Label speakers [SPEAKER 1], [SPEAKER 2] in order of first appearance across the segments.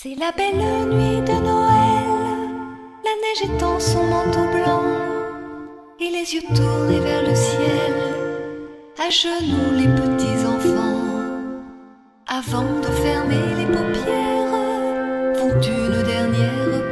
[SPEAKER 1] C'est la belle nuit de Noël, la neige étend son manteau blanc, et les yeux tournés vers le ciel, à genoux les petits enfants, avant de fermer les paupières, font une dernière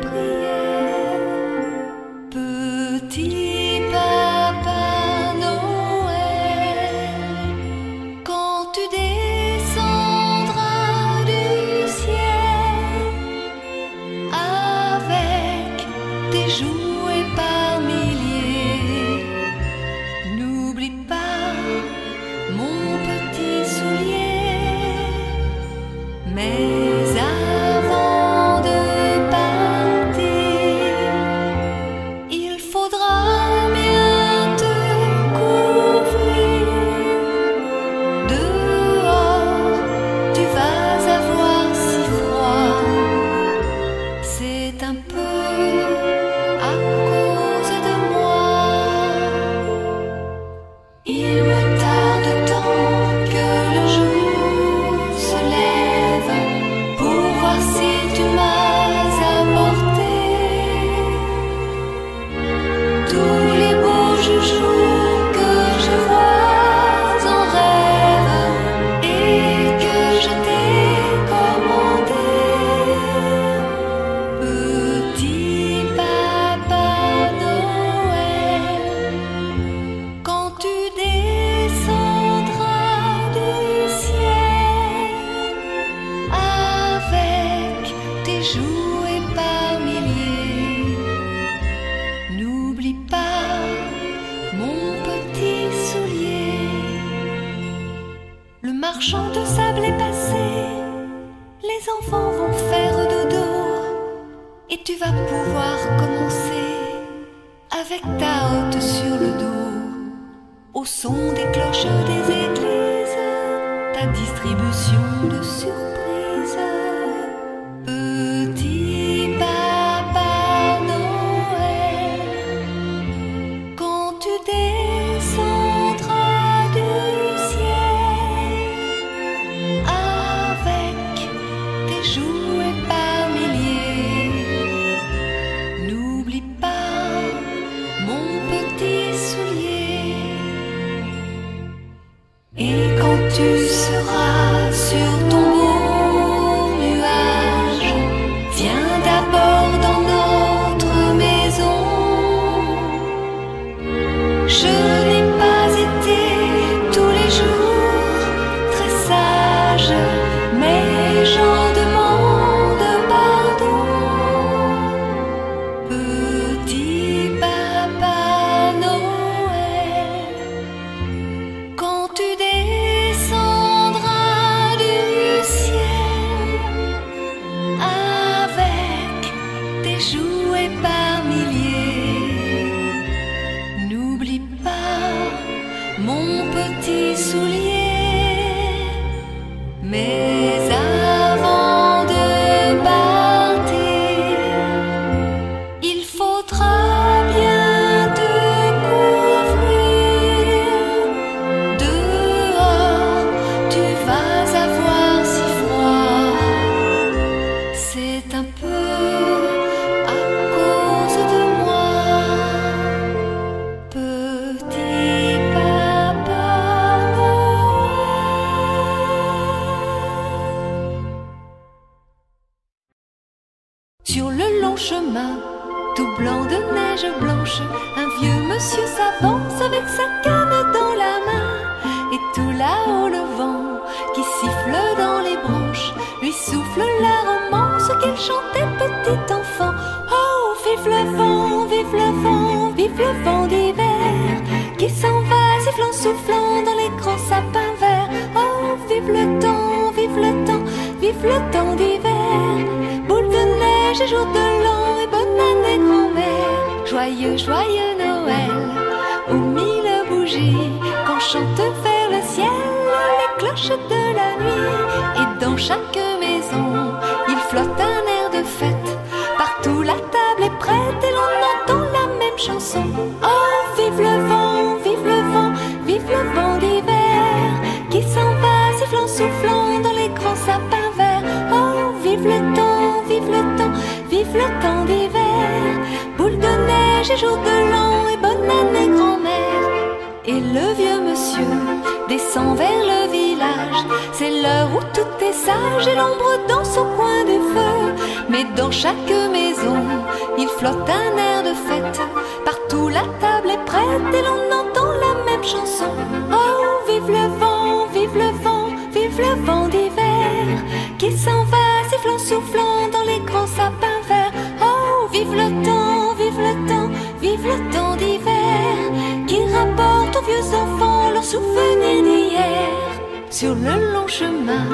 [SPEAKER 1] Sur le long chemin, tout blanc de neige blanche, un vieux monsieur s'avance avec sa canne dans la main. Et tout là-haut le vent qui siffle dans les branches lui souffle la romance qu'il chantait petit enfant. Oh, vive le vent, vive le vent, vive le vent d'hiver qui s'en va sifflant, soufflant dans les grands sapins verts. Oh, vive le temps, vive le temps, vive le temps d'hiver. Et jour de l'an et bonne année grand-mère. Joyeux, joyeux Noël, aux mille bougies qu'on chante vers le ciel les cloches de la nuit. Et dans chaque maison, vers le village. C'est l'heure où tout est sage et l'ombre danse au coin du feu. Mais dans chaque maison, il flotte un air de fête. Partout la table est prête et l'on entend la même chanson. Oh, vive le vent, vive le vent, vive le vent d'hiver qui s'en va sifflant, soufflant dans les grands sapins verts. Oh, vive le temps, vive le temps, vive le temps d'hiver qui rapporte aux vieux enfants leurs souvenirs d'hier. Sur le long chemin,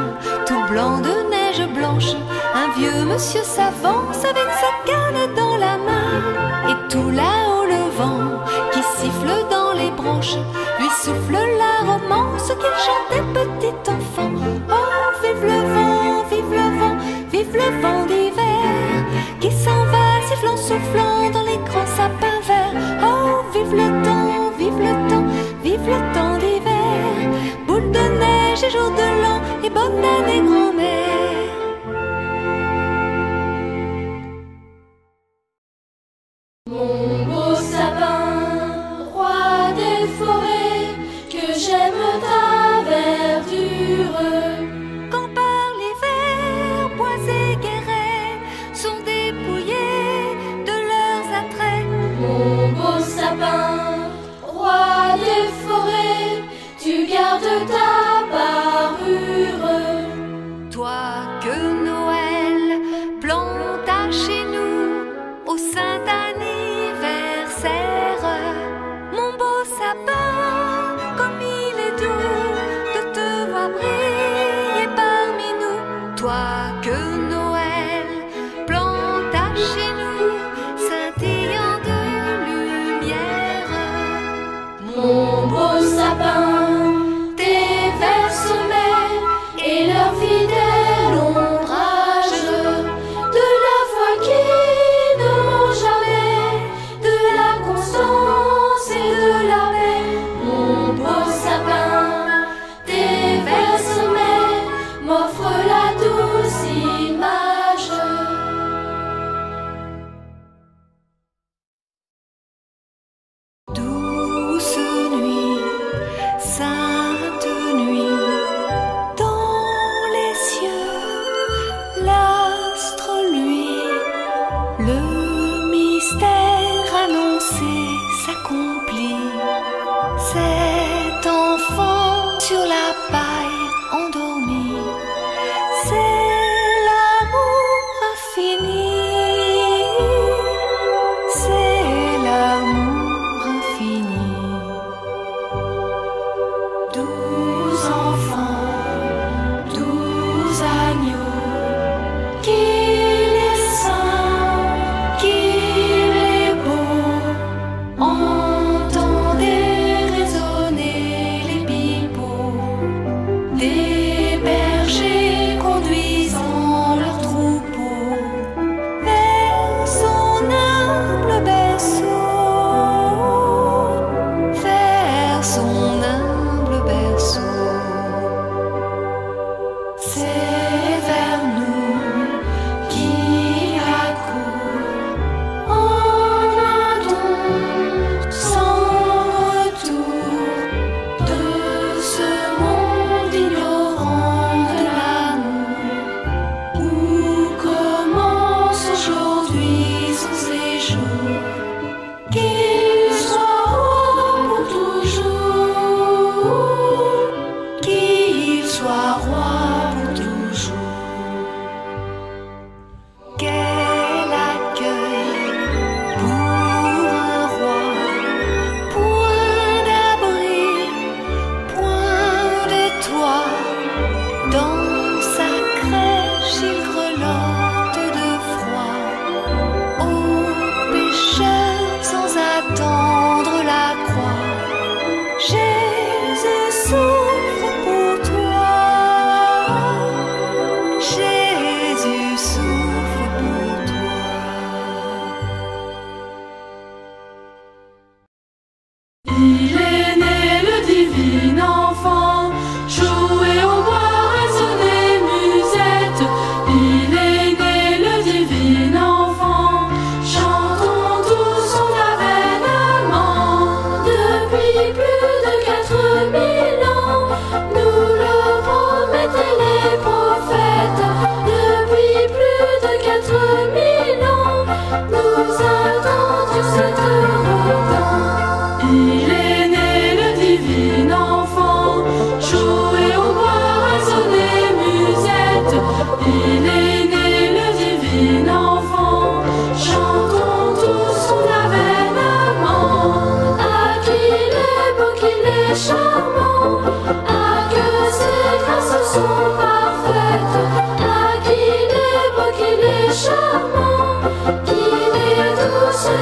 [SPEAKER 1] tout blanc de neige blanche, un vieux monsieur s'avance avec sa canne dans la main. Et tout là-haut le vent qui siffle dans les branches lui souffle la romance qu'il chantait petit enfant. Oh, vive le vent, vive le vent, vive le vent d'hiver qui s'en va sifflant, soufflant dans les grands sapins verts. Oh, vive le temps, vive le temps, vive le temps et jour de l'an et bonne année grand-mère.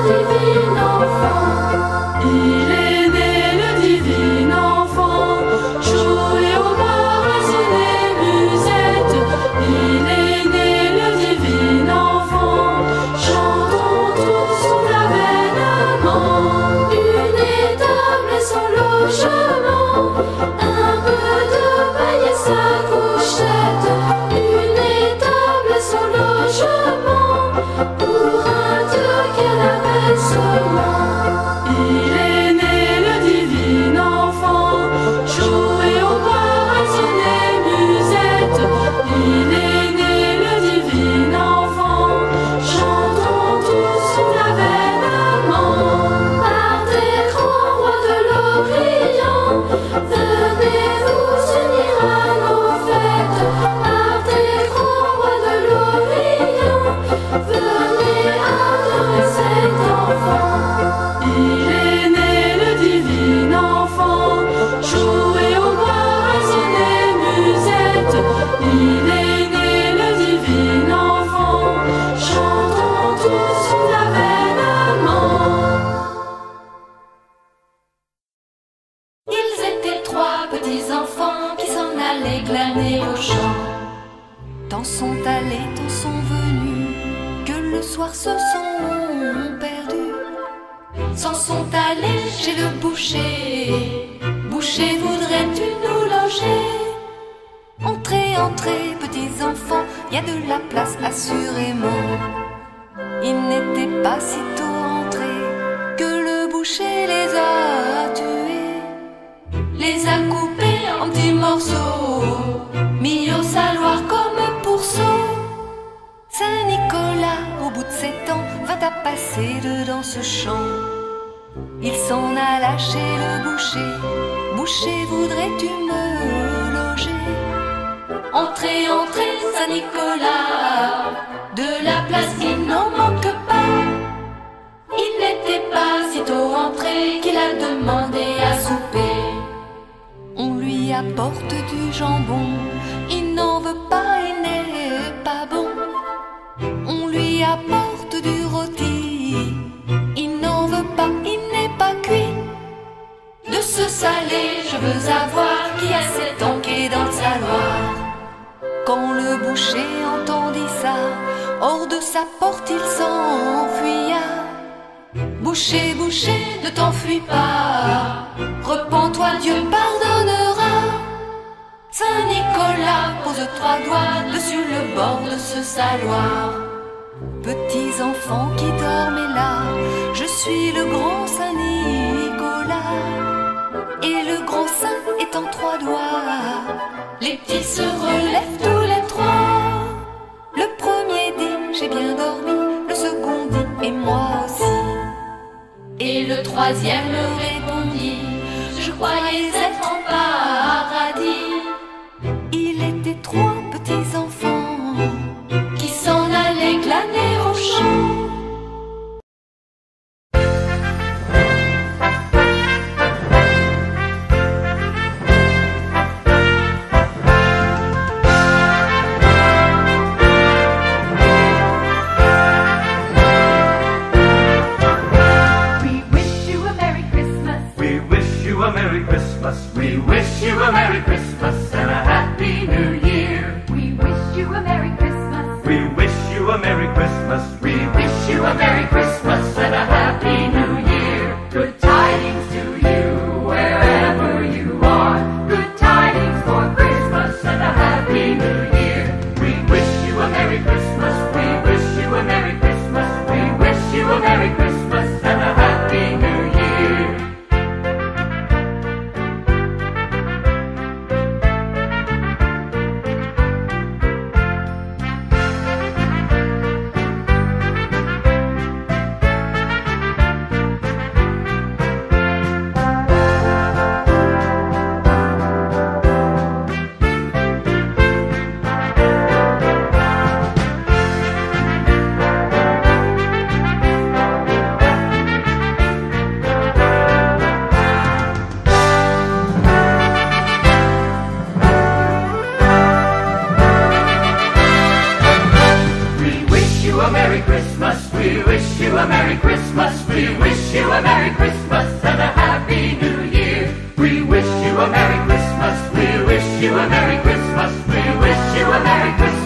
[SPEAKER 1] divino. au bout de sept ans, vint à passer dedans ce champ. Il s'en a lâché le boucher. Boucher, voudrais-tu me loger? Entrez, entrez, Saint-Nicolas, de la place il n'en manque pas. Il n'était pas si tôt entré qu'il a demandé à souper. On lui apporte du jambon, il n'en veut pas la porte du rôti. Il n'en veut pas, il n'est pas cuit. De ce salé, je veux avoir qui a cet enquet dans sa noire. Quand le boucher entendit ça, hors de sa porte il s'enfuya. Boucher, boucher, ne t'enfuis pas. Repends-toi, Dieu pardonnera. Saint Nicolas pose trois doigts dessus le bord de ce saloir petits enfants qui dormaient là. Je suis le grand Saint Nicolas, et le grand Saint est en trois doigts. Les petits se relèvent tous les trois. Le premier dit j'ai bien dormi, le second dit et moi aussi. Et le troisième répondit je croyais être
[SPEAKER 2] Christmas.
[SPEAKER 3] We wish you a Merry Christmas.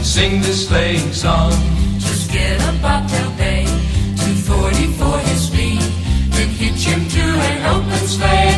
[SPEAKER 3] and
[SPEAKER 4] sing this sleighing song.
[SPEAKER 5] Just get a bobtail bay, 244 his feet,
[SPEAKER 4] then hitch him to an open sleigh.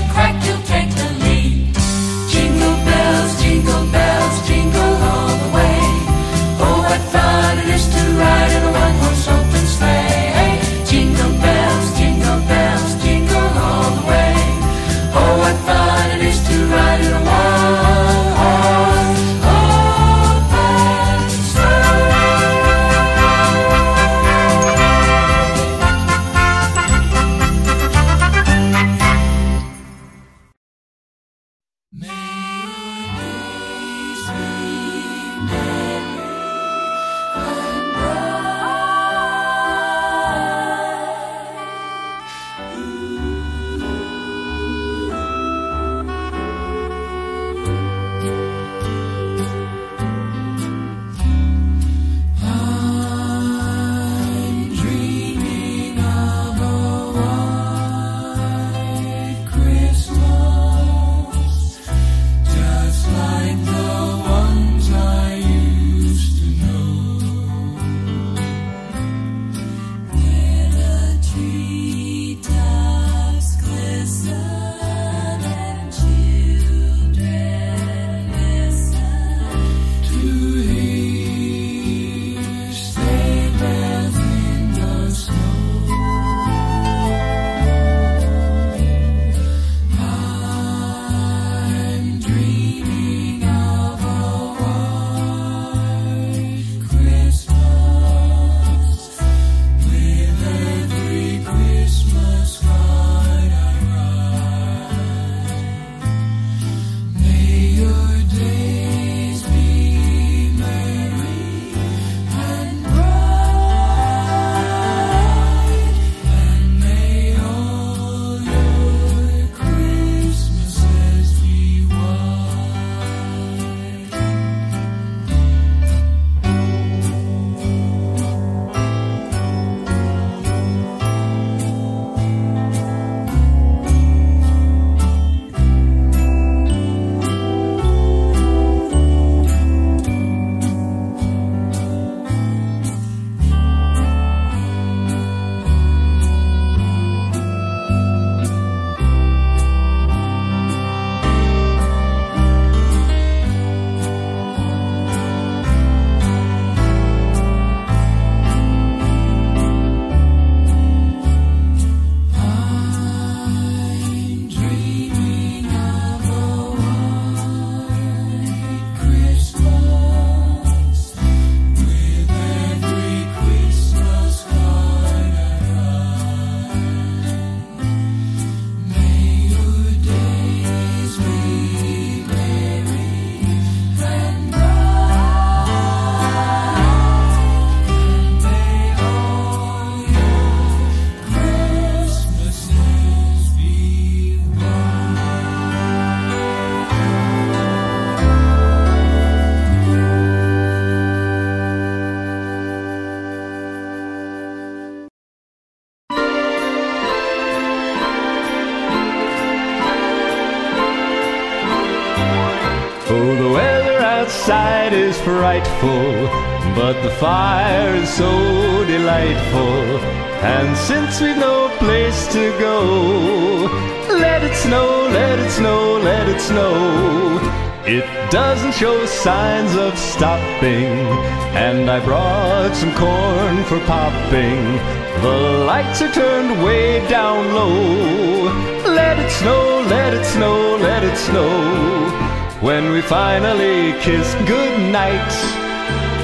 [SPEAKER 6] so delightful. And since we've no place to go, let it snow, let it snow, let it snow. It doesn't show signs of stopping, and I brought some corn for popping. The lights are turned way down low. Let it snow, let it snow, let it snow. When we finally kiss goodnight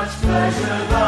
[SPEAKER 4] much pleasure.